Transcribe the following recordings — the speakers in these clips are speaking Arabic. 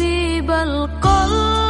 حبيب القلب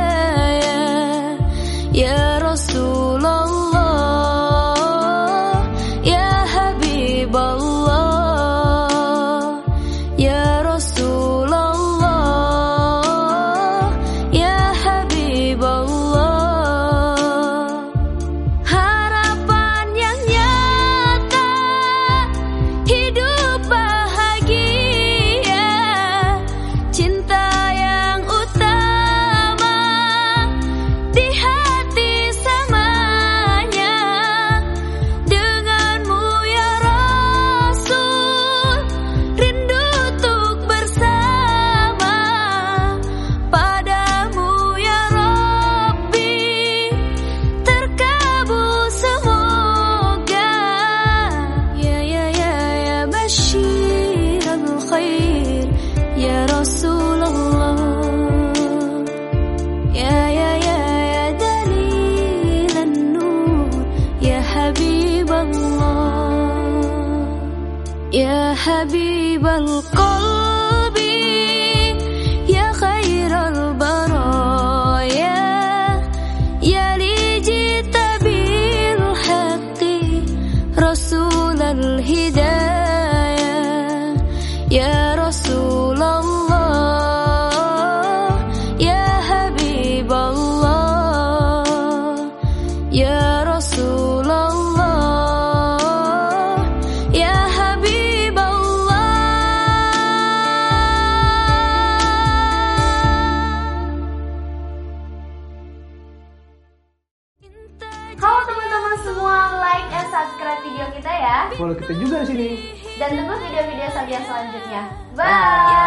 حبيب القلب. Iya. Follow kita juga di sini. Dan tunggu video-video saya selanjutnya. Bye. Bye.